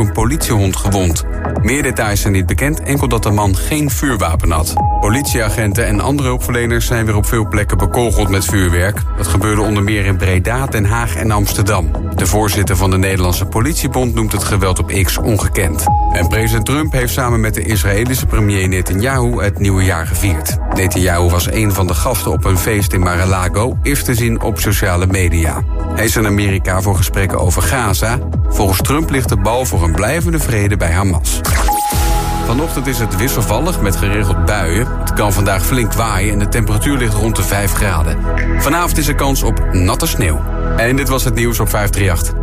een politiehond gewond. Meer details zijn niet bekend, enkel dat de man geen vuurwapen had. Politieagenten en andere hulpverleners zijn weer op veel plekken bekogeld met vuurwerk. Dat gebeurde onder meer in Breda, Den Haag en Amsterdam. De voorzitter van de Nederlandse politiebond noemt het geweld op X ongekend. En president Trump heeft samen met de Israëlische premier Netanyahu het nieuwe jaar gevierd. Netanyahu was een van de gasten op een feest in Mar-a-Lago, te zien op sociale media. Hij is in Amerika voor gesprekken over Gaza. Volgens Trump ligt de bal voor een blijvende vrede bij Hamas. Vanochtend is het wisselvallig met geregeld buien. Het kan vandaag flink waaien en de temperatuur ligt rond de 5 graden. Vanavond is er kans op natte sneeuw. En dit was het nieuws op 538.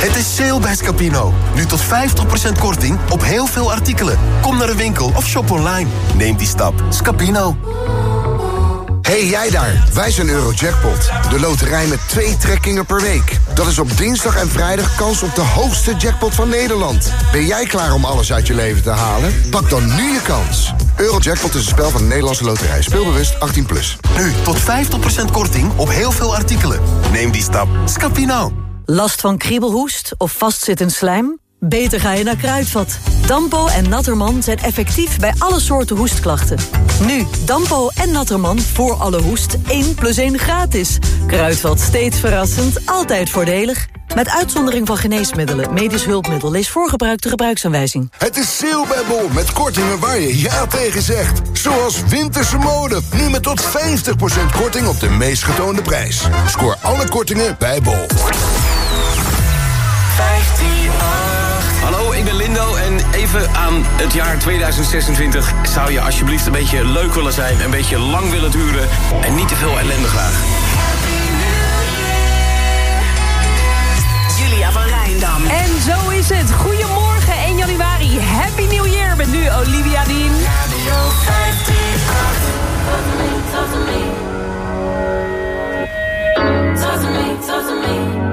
Het is sale bij Scapino. Nu tot 50% korting op heel veel artikelen. Kom naar de winkel of shop online. Neem die stap. Scapino. Hey jij daar, wij zijn Eurojackpot. De loterij met twee trekkingen per week. Dat is op dinsdag en vrijdag kans op de hoogste jackpot van Nederland. Ben jij klaar om alles uit je leven te halen? Pak dan nu je kans. Eurojackpot is een spel van de Nederlandse loterij. Speelbewust 18+. Plus. Nu tot 50% korting op heel veel artikelen. Neem die stap. Scapino. Last van kriebelhoest of vastzittend slijm? Beter ga je naar Kruidvat. Dampo en Natterman zijn effectief bij alle soorten hoestklachten. Nu, Dampo en Natterman voor alle hoest 1 plus 1 gratis. Kruidvat steeds verrassend, altijd voordelig. Met uitzondering van geneesmiddelen, medisch hulpmiddel... lees voorgebruikte gebruiksaanwijzing. Het is sale bij Bol met kortingen waar je ja tegen zegt. Zoals winterse mode, nu met tot 50% korting op de meest getoonde prijs. Scoor alle kortingen bij Bol. Even aan het jaar 2026 zou je alsjeblieft een beetje leuk willen zijn, een beetje lang willen duren en niet te veel ellende graag. Julia van Rijndam. En zo is het. Goedemorgen 1 januari. Happy New Year met nu Olivia Dean. Radio 538. Talk to me, talk to me. Looks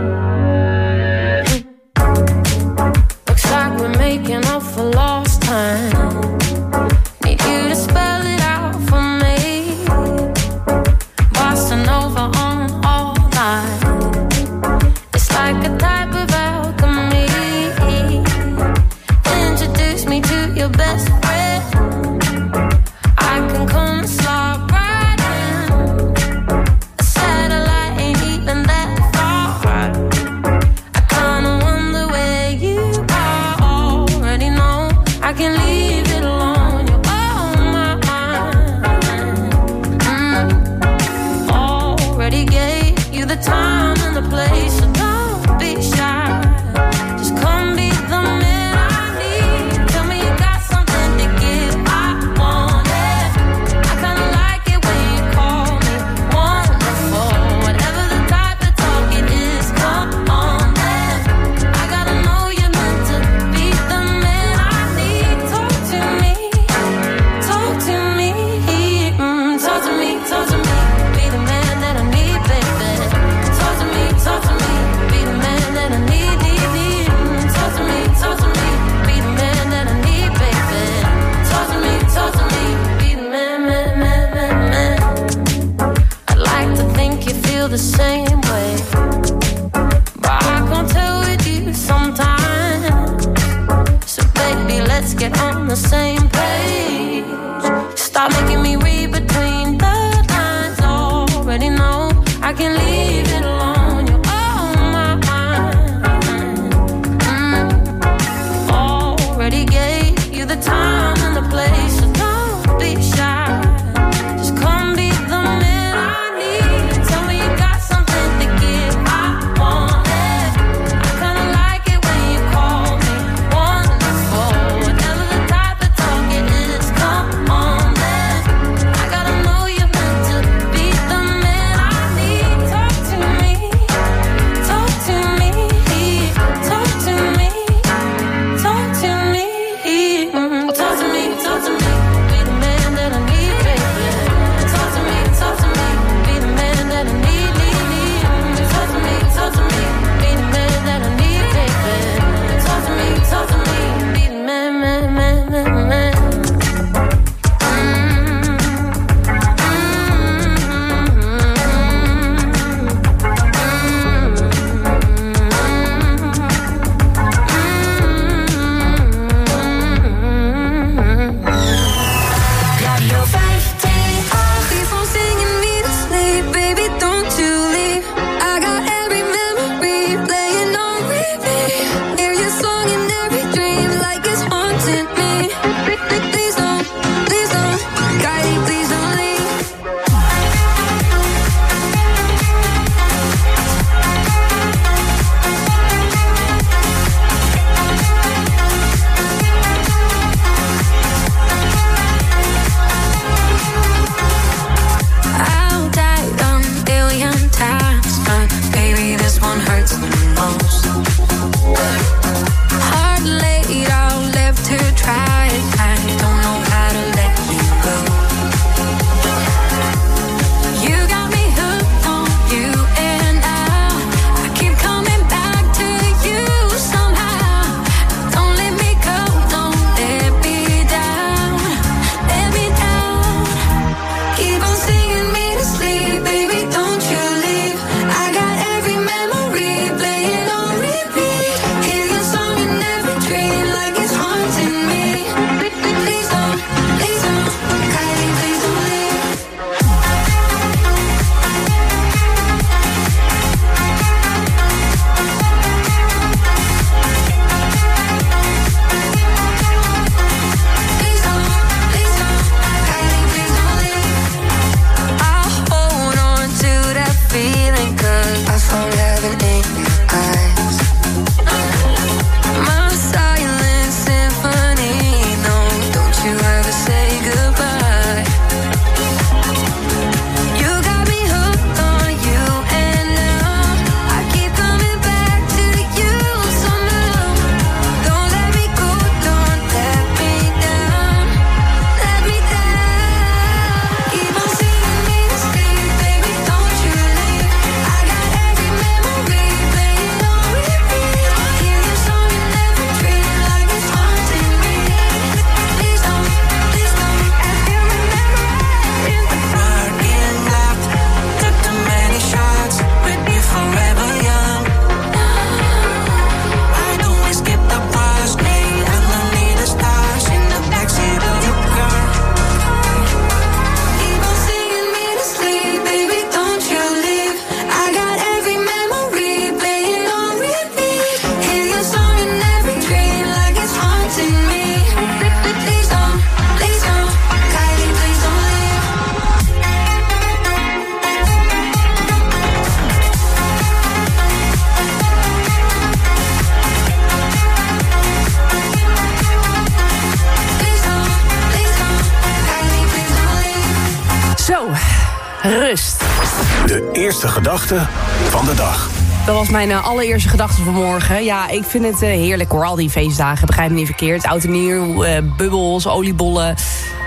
van de dag. Dat was mijn uh, allereerste gedachte van morgen. Ja, ik vind het uh, heerlijk hoor, al die feestdagen. Begrijp me niet verkeerd. Oud en nieuw, uh, bubbels, oliebollen.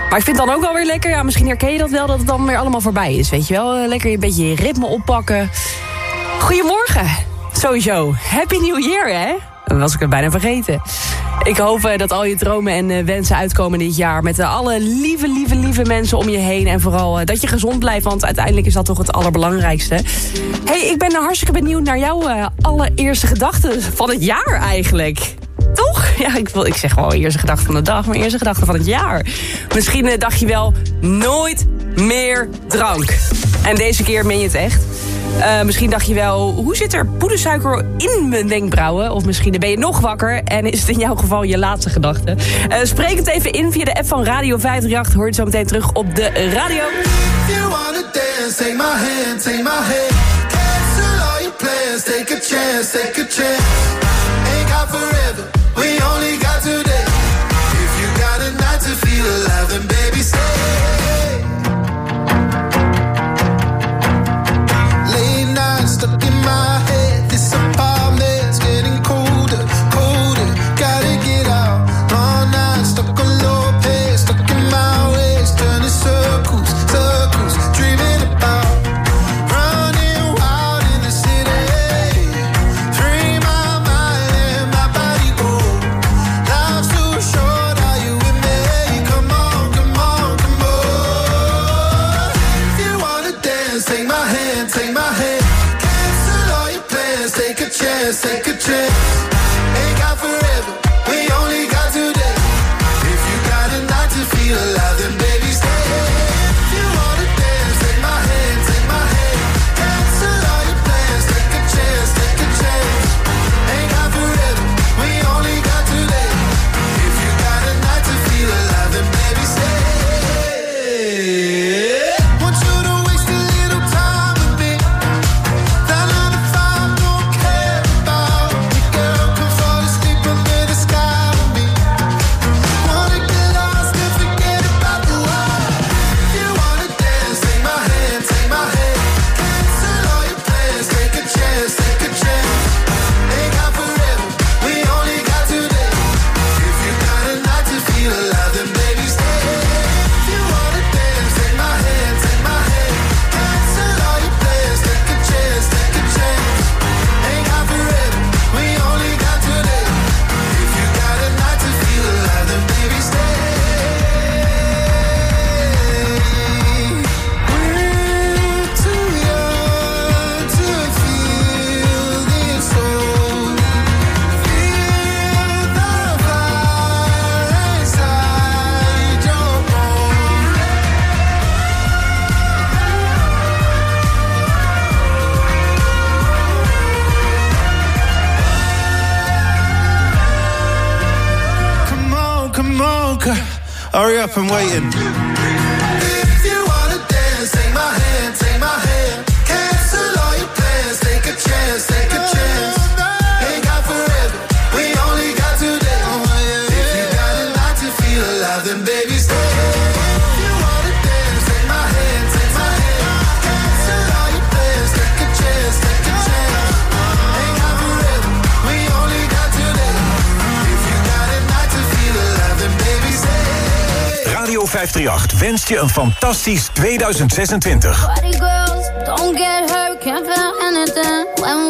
Maar ik vind het dan ook wel weer lekker. Ja, misschien herken je dat wel, dat het dan weer allemaal voorbij is. Weet je wel, lekker een beetje je ritme oppakken. Goedemorgen, sowieso. Happy New Year, hè? Dat was ik het bijna vergeten. Ik hoop uh, dat al je dromen en uh, wensen uitkomen dit jaar... met uh, alle lieve, lieve, lieve mensen om je heen. En vooral dat je gezond blijft, want uiteindelijk is dat toch het allerbelangrijkste. hey, ik ben hartstikke benieuwd naar jouw allereerste gedachten van het jaar eigenlijk. Toch? Ja, ik, wil, ik zeg wel eerste gedachte van de dag, maar eerste gedachte van het jaar. Misschien dacht je wel, nooit meer drank. En deze keer meen je het echt. Uh, misschien dacht je wel, hoe zit er poedersuiker in mijn wenkbrauwen? Of misschien ben je nog wakker en is het in jouw geval je laatste gedachte. Uh, spreek het even in via de app van Radio 538. Hoor je zo meteen terug op de radio. Take a chance, take a chance. Ain't got forever, we only got today. If you got a night to feel alive, then baby stay. Up, I'm waiting. 538 wenst je een fantastisch 2026. Party girls, don't get hurt, can't feel. When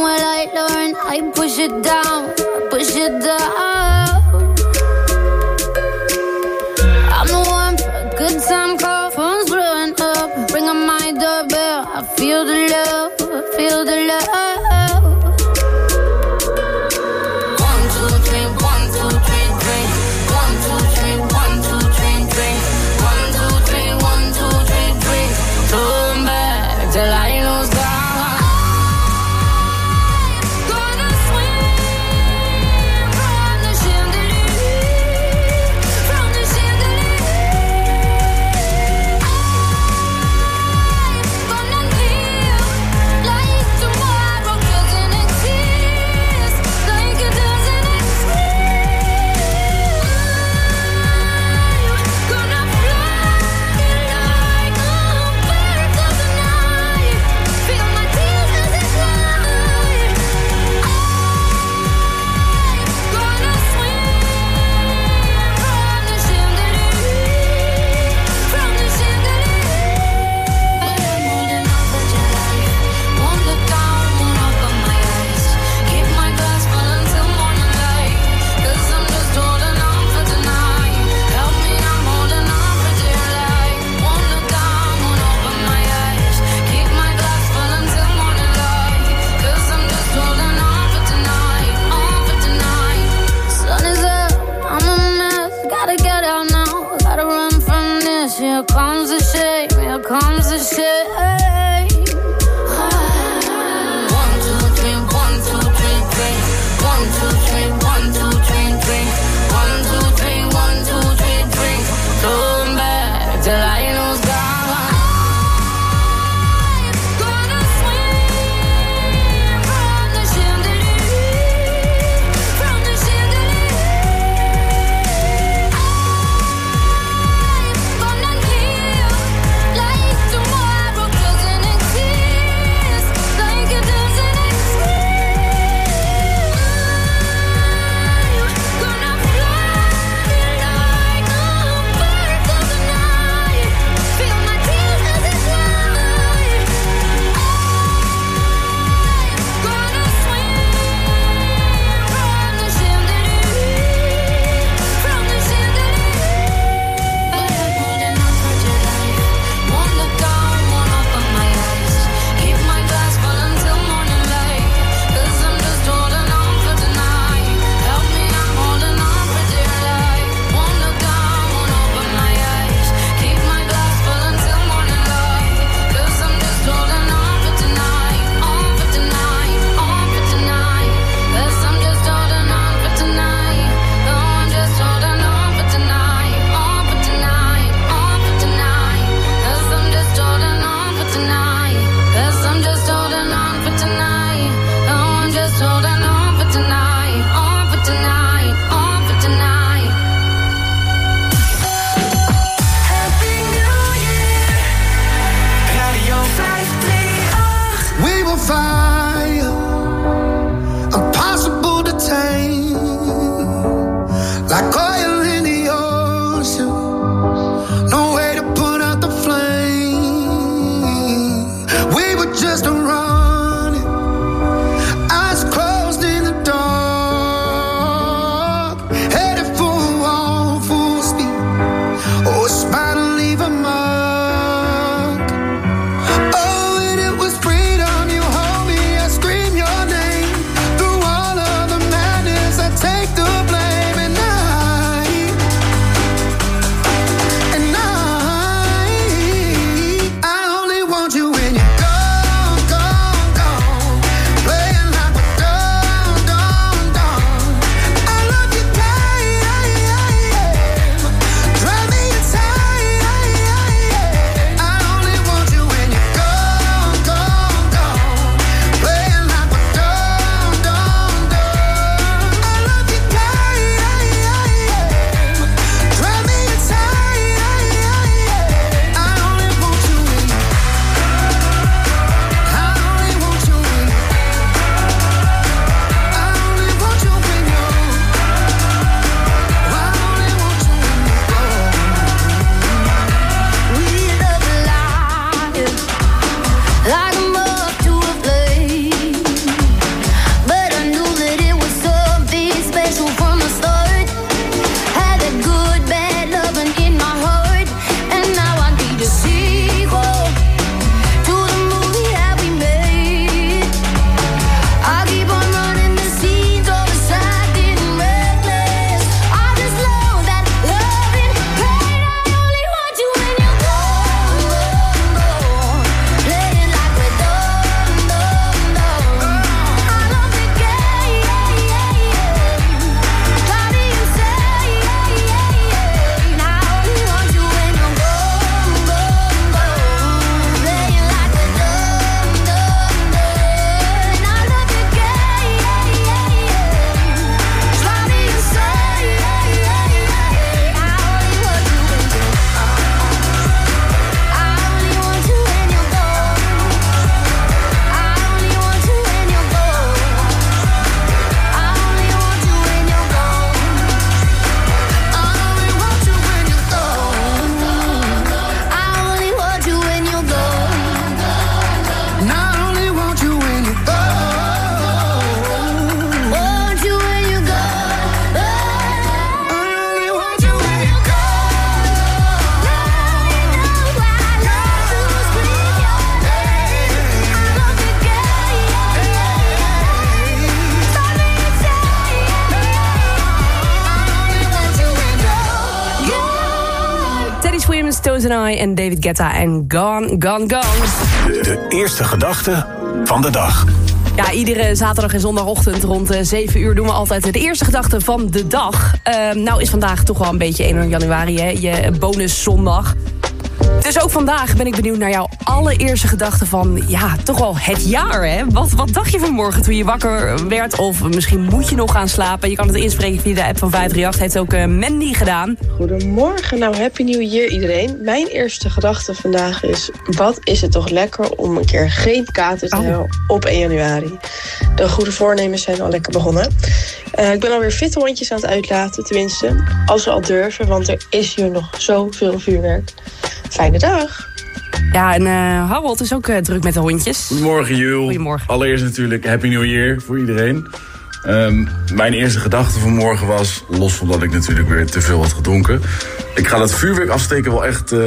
Toes and I en David Guetta en Gone, Gone, Gone. De, de eerste gedachte van de dag. Ja, iedere zaterdag en zondagochtend rond eh, 7 uur doen we altijd de eerste gedachte van de dag. Ehm, nou is vandaag toch wel een beetje 1 januari, hè? je bonuszondag. Dus ook vandaag ben ik benieuwd naar jouw allereerste gedachte van... ja, toch wel het jaar, hè? Wat, wat dacht je vanmorgen toen je wakker werd? Of misschien moet je nog gaan slapen. Je kan het inspreken via de app van 538. Heeft ook eh, Mandy gedaan. Goedemorgen, nou Happy New Year iedereen. Mijn eerste gedachte vandaag is... wat is het toch lekker om een keer geen kater te Oh. hebben op 1 januari. De goede voornemens zijn al lekker begonnen. Eh, ik ben alweer fitte hondjes aan het uitlaten, tenminste. Als we al durven, want er is hier nog zoveel vuurwerk. Fijne dag. Ja, en eh, Harold is ook eh, druk met de hondjes. Goedemorgen, Jul. Goedemorgen. Allereerst natuurlijk Happy New Year voor iedereen. Ehm, mijn eerste gedachte vanmorgen was, los van dat ik natuurlijk weer te veel had gedronken... ik ga dat vuurwerk afsteken wel echt, eh,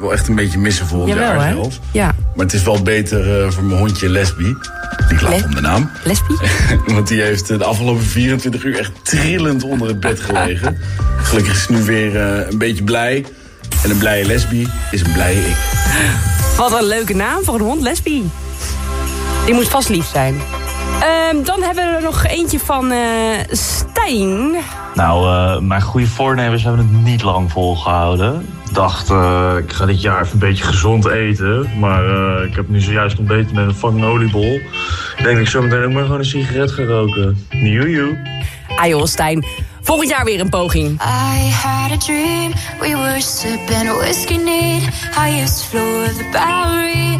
wel echt een beetje missen volgend Jawel, jaar zelfs. Ja. Maar het is wel beter eh, voor mijn hondje Lesbi. Die lacht Le- om de naam. Lesbie? Want die heeft de afgelopen 24 uur echt trillend onder het bed gelegen. Gelukkig is nu weer eh, een beetje blij. En een blije lesbi is een blije ik. Wat een leuke naam voor een hond, Lesbie. Die moet vast lief zijn. Ehm, dan hebben we er nog eentje van eh Stijn. Nou, eh, mijn goede voornemens hebben het niet lang volgehouden. Ik dacht, eh, ik ga dit jaar even een beetje gezond eten. Maar eh, ik heb nu zojuist ontbeten met een fucking oliebol. Ik denk dat ik zo meteen ook maar gewoon een sigaret ga roken. Joejoe. Ah joh, Stijn. Volgend jaar weer een poging. I had a dream, we were sipping whiskey neat, highest floor of the Bowery,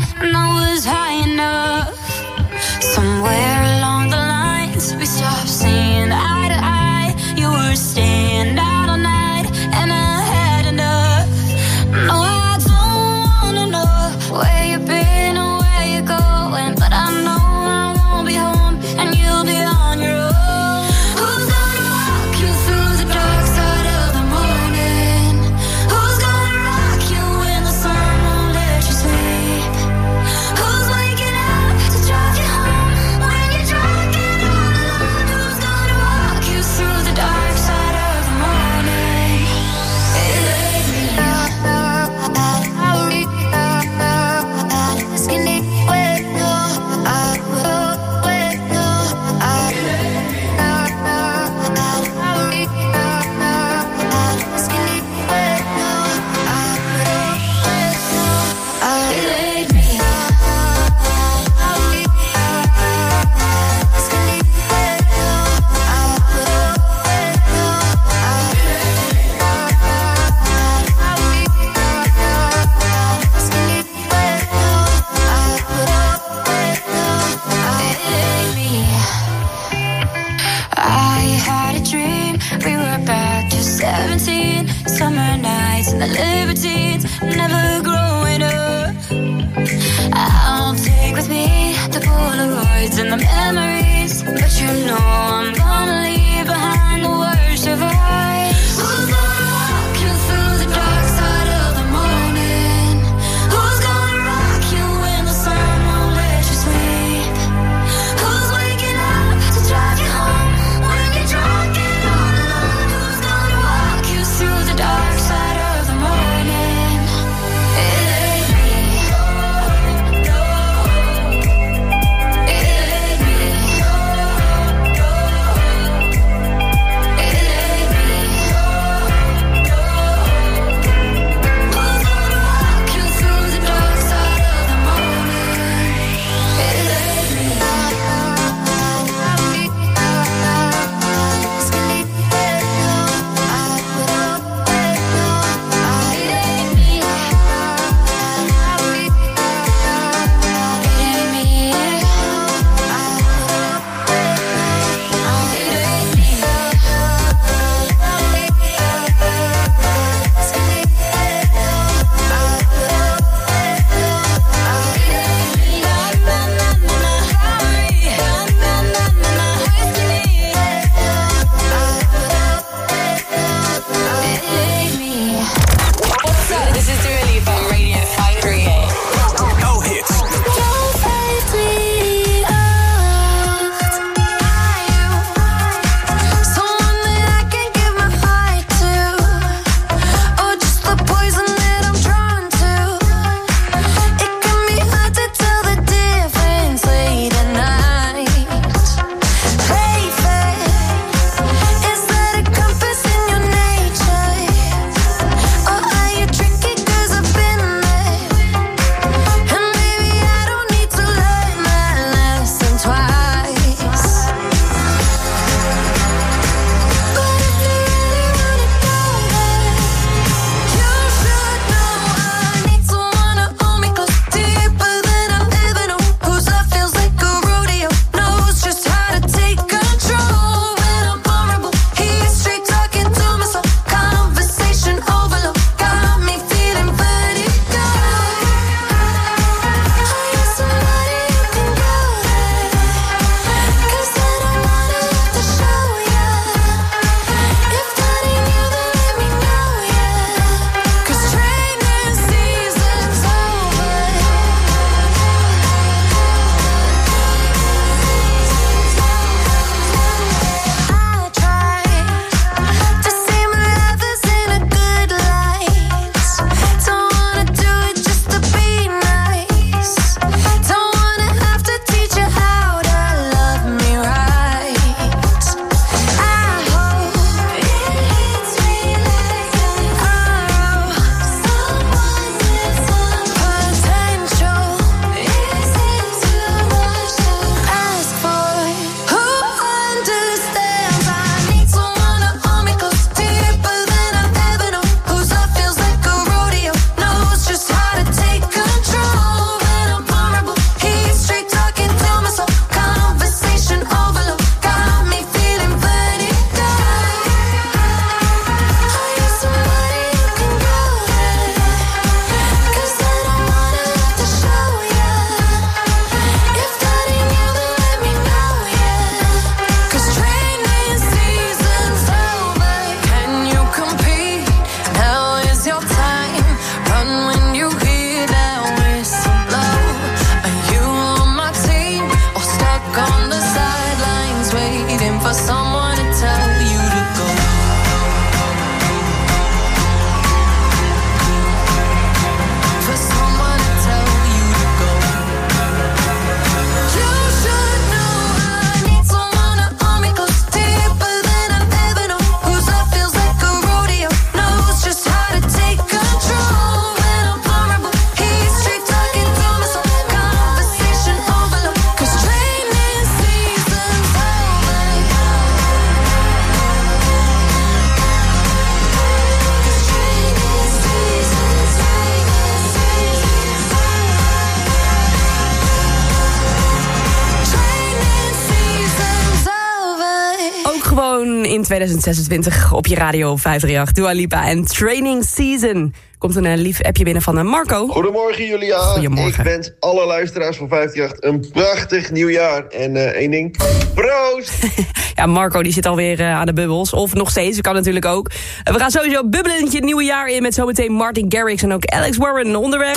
2026 op je radio 538. Dua Lipa en Training Season. Komt een eh, lief appje binnen van eh, Marco. Goedemorgen Julia. Goedemorgen. Ik wens alle luisteraars van 538 een prachtig nieuwjaar. En eh, één ding, proost! Ja, Marco die zit alweer aan de bubbels. Of nog steeds, dat kan natuurlijk ook. We gaan sowieso bubbelend je nieuwe jaar in... met zometeen Martin Garrix en ook Alex Warren onderweg.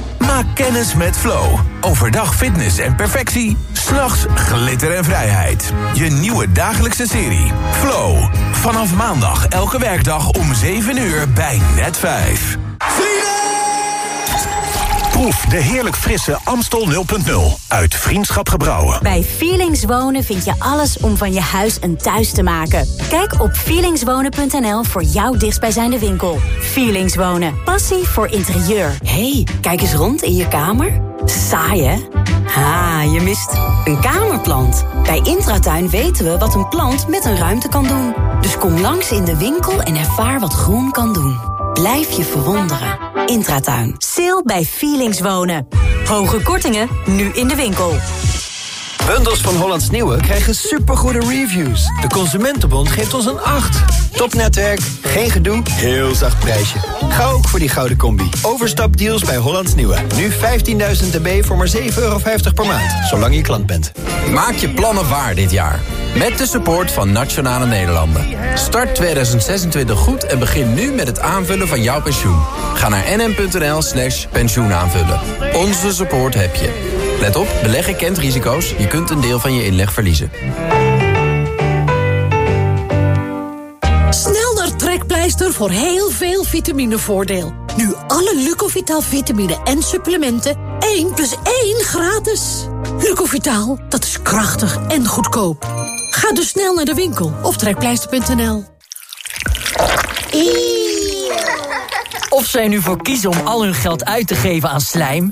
Maak kennis met Flow. Overdag fitness en perfectie. S'nachts glitter en vrijheid. Je nieuwe dagelijkse serie. Flow. Vanaf maandag elke werkdag om 7 uur bij Net 5. Proef de heerlijk frisse Amstel 0.0 uit Vriendschap Gebrouwen. Bij Feelings Wonen vind je alles om van je huis een thuis te maken. Kijk op feelingswonen.nl voor jouw dichtstbijzijnde winkel. Feelings Wonen. Passie voor interieur. hey, kijk eens rond in je kamer. Saai, hè? Ha, je mist een kamerplant. Bij Intratuin weten we wat een plant met een ruimte kan doen. Dus kom langs in de winkel en ervaar wat groen kan doen. Blijf je verwonderen. Intratuin. Sale bij Feelings Wonen. Hoge kortingen, nu in de winkel. Bundels van Hollands Nieuwe krijgen supergoede reviews. De Consumentenbond geeft ons een 8. Topnetwerk, geen gedoe, heel zacht prijsje. Ga ook voor die gouden combi. Overstapdeals bij Hollands Nieuwe. Nu 15.000 dB voor maar 7,50 euro per maand. Zolang je klant bent. Maak je plannen waar dit jaar. Met de support van Nationale Nederlanden. Start 2026 goed en begin nu met het aanvullen van jouw pensioen. Ga naar nm.nl slash pensioenaanvullen. Onze support heb je. Let op, beleggen kent risico's. Je kunt een deel van je inleg verliezen. Snel naar Trekpleister voor heel veel vitaminevoordeel. Nu alle Lucovital vitamine en supplementen 1 plus 1 gratis. Lucovital, dat is krachtig en goedkoop. Ga dus snel naar de winkel of trekpleister.nl. Of zij nu voor kiezen om al hun geld uit te geven aan slijm...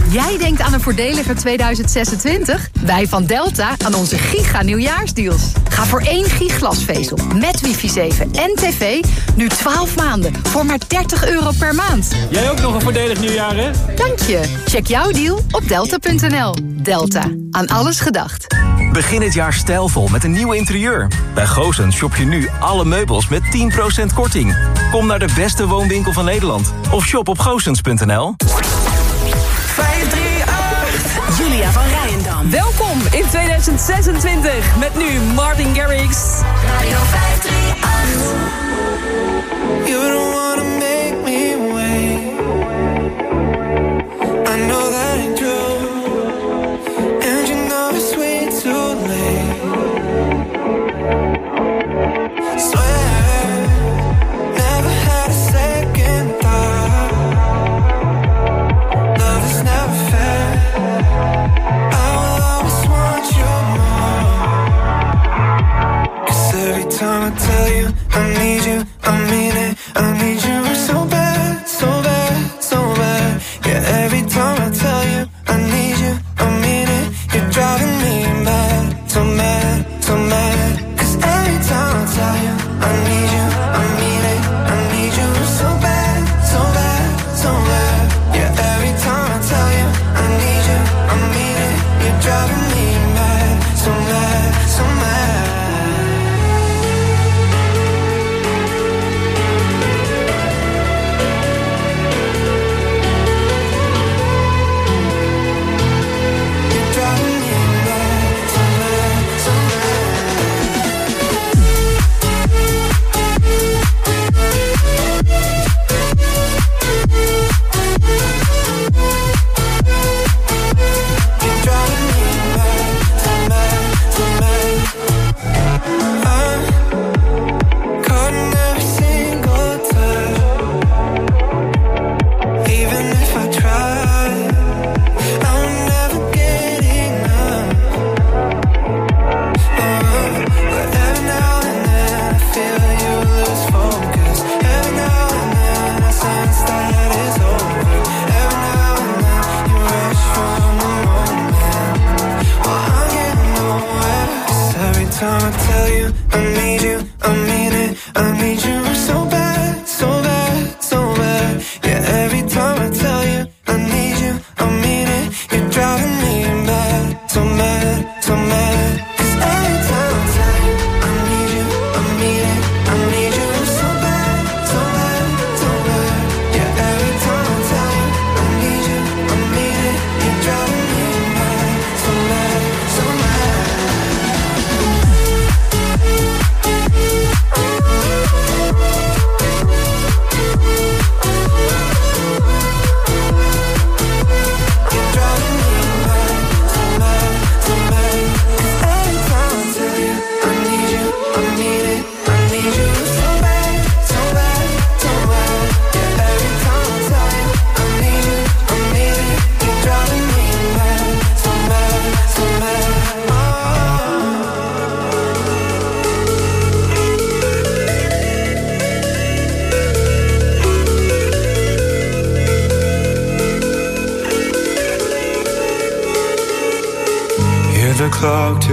Jij denkt aan een voordeliger 2026? Wij van Delta aan onze giga nieuwjaarsdeals. Ga voor één giglasvezel met wifi 7 en tv nu 12 maanden voor maar 30 euro per maand. Jij ook nog een voordelig nieuwjaar, hè? Dank je. Check jouw deal op delta.nl. Delta. Aan alles gedacht. Begin het jaar stijlvol met een nieuw interieur. Bij Goosens shop je nu alle meubels met 10% korting. Kom naar de beste woonwinkel van Nederland. Of shop op goosens.nl. 538. Julia van Rijendam. Welkom in 2026 met nu Martin Garrix. Radio 538.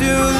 to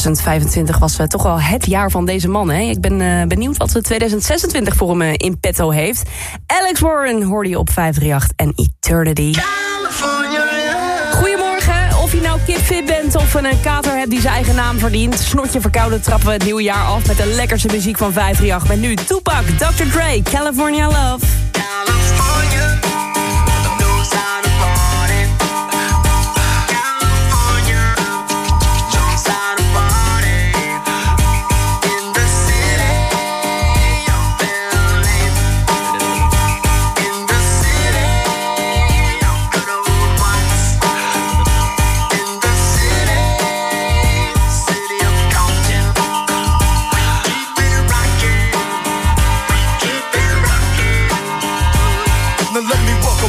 2025 was eh, toch wel het jaar van deze man. Hè? Ik ben eh, benieuwd wat eh, 2026 voor hem eh, in petto heeft. Alex Warren hoorde je op 538 en Eternity. Goedemorgen, of je nou kipfit bent of een kater hebt die zijn eigen naam verdient. Snotje verkouden trappen we het nieuwe jaar af met de lekkerste muziek van 538. Met nu Tupac, Dr. Dre, California Love.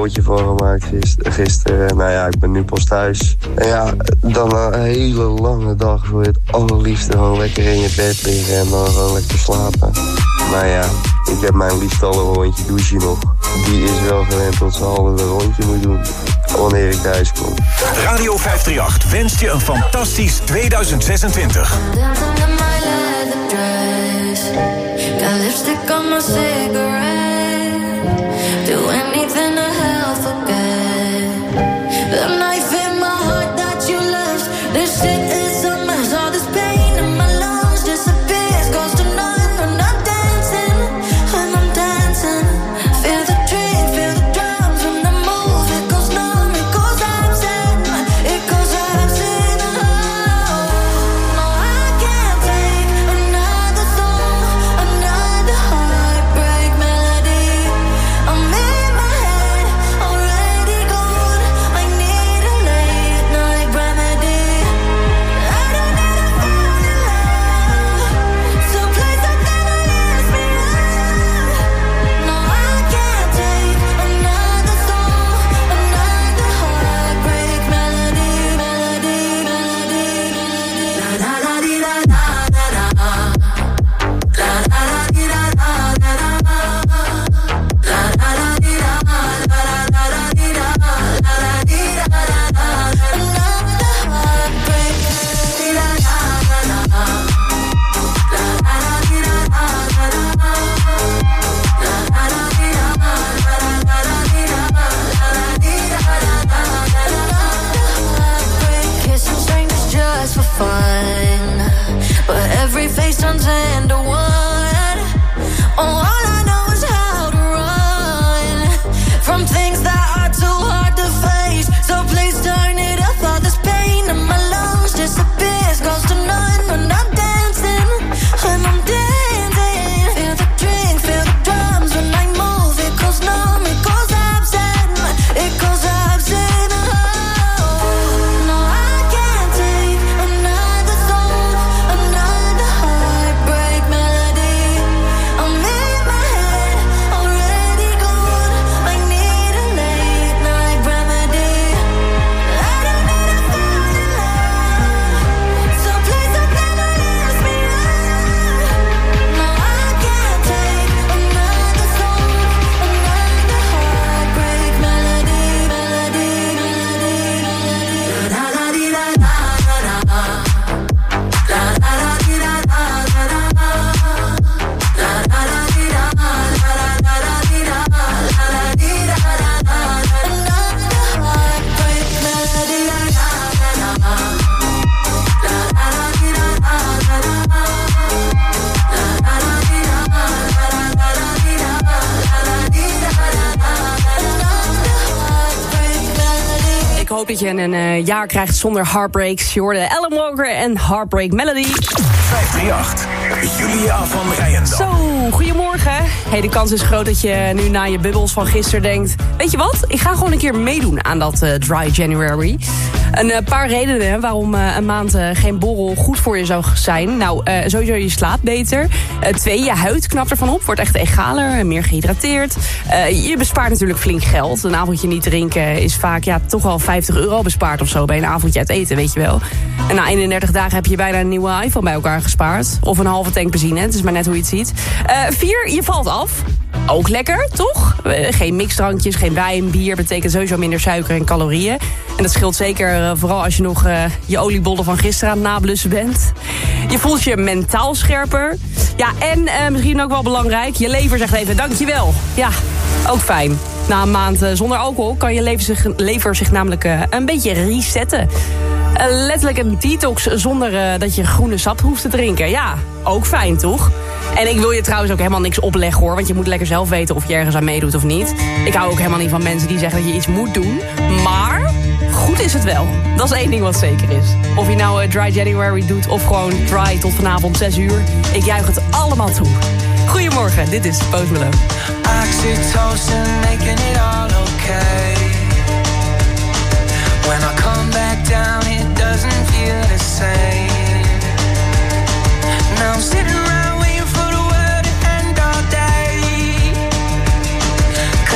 Potje van gemaakt gister- gisteren. Nou ja, ik ben nu pas thuis. En ja, dan een hele lange dag wil je het allerliefste gewoon lekker in je bed liggen en dan gewoon lekker slapen. Nou ja, ik heb mijn al een rondje douchen nog. Die is wel gewend tot ze altijd een rondje moet doen. Wanneer ik thuis kom. Radio 538 wenst je een fantastisch 2026. Dancing in my leather dress. Got lipstick on my cigarette. Een eh, jaar krijgt zonder heartbreaks. Je hoorde Walker en Heartbreak Melody. 538. Julia van Rijendam. Zo, goedemorgen. Hey, de kans is groot dat je nu na je bubbels van gisteren denkt... weet je wat, ik ga gewoon een keer meedoen aan dat eh, Dry January. Een eh, paar redenen waarom eh, een maand geen borrel goed voor je zou zijn. Nou, sowieso je slaapt beter. Twee, je huid knapt ervan op, wordt echt egaler en meer gehydrateerd. Eh, je bespaart natuurlijk flink geld. Een avondje niet drinken is vaak ja, toch wel 50 euro bespaard of zo... bij een avondje uit eten, weet je wel. En na 31 dagen heb je bijna een nieuwe iPhone bij elkaar gespaard. Of een halve tank benzine, het is maar net hoe je het ziet. Eh, vier, je valt af. Ook lekker, toch? Eh, geen mixdrankjes, geen wijn, bier betekent sowieso minder suiker en calorieën. En dat scheelt zeker eh, vooral als je nog je oliebollen van gisteren aan het nablussen bent. Je voelt je mentaal scherper. Ja, en misschien ook wel belangrijk, je lever zegt even dankjewel. Ja, ook fijn. Na een maand zonder alcohol kan je lever zich, lever zich namelijk een beetje resetten. Eh, letterlijk een detox zonder eh, dat je groene sap hoeft te drinken. Ja, ook fijn toch? En ik wil je trouwens ook helemaal niks opleggen hoor. Want je moet lekker zelf weten of je ergens aan meedoet of niet. Ik hou ook helemaal niet van mensen die zeggen dat je iets moet doen. Maar goed is het wel. Dat is één ding wat zeker is. Of je nou eh, Dry January doet of gewoon dry tot vanavond 6 uur. Ik juich het allemaal toe. Goedemorgen, dit is Post Malone. Oxytocin making it all okay. When I come back down, it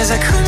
cause I could.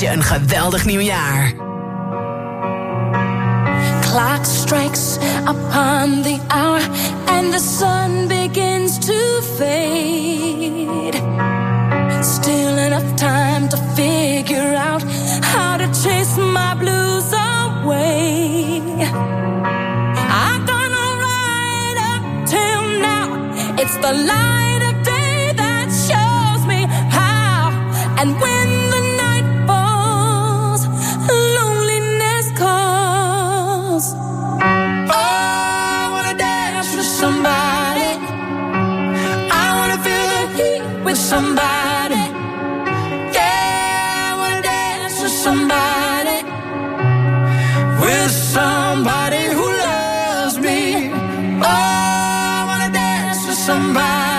je een geweldig nieuwjaar. somebody.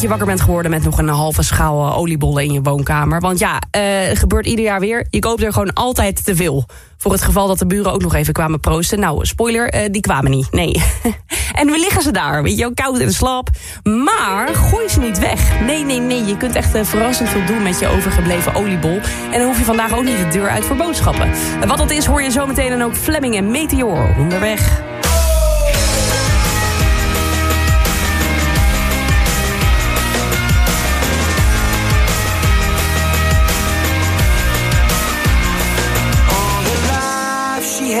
je wakker bent geworden met nog een halve schaal eh, oliebollen in je woonkamer. Want ja, eh, gebeurt ieder jaar weer. Je koopt er gewoon altijd te veel. Voor het geval dat de buren ook nog even kwamen proosten. Nou, spoiler, eh, die kwamen niet. Nee. en we liggen ze daar, weet je koud en slap. Maar gooi ze niet weg. Nee, nee, nee. Je kunt echt verrassend veel doen met je overgebleven oliebol. En dan hoef je vandaag ook niet de deur uit voor boodschappen. En wat dat is, hoor je zometeen dan ook Fleming en Meteor onderweg.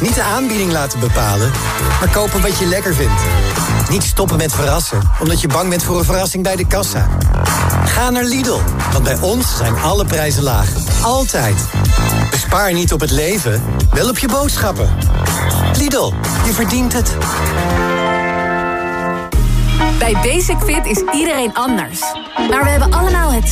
Niet de aanbieding laten bepalen, maar kopen wat je lekker vindt. Niet stoppen met verrassen, omdat je bang bent voor een verrassing bij de kassa. Ga naar Lidl, want bij ons zijn alle prijzen laag. Altijd. Bespaar niet op het leven, wel op je boodschappen. Lidl, je verdient het. Bij Basic Fit is iedereen anders. Maar we hebben allemaal hetzelfde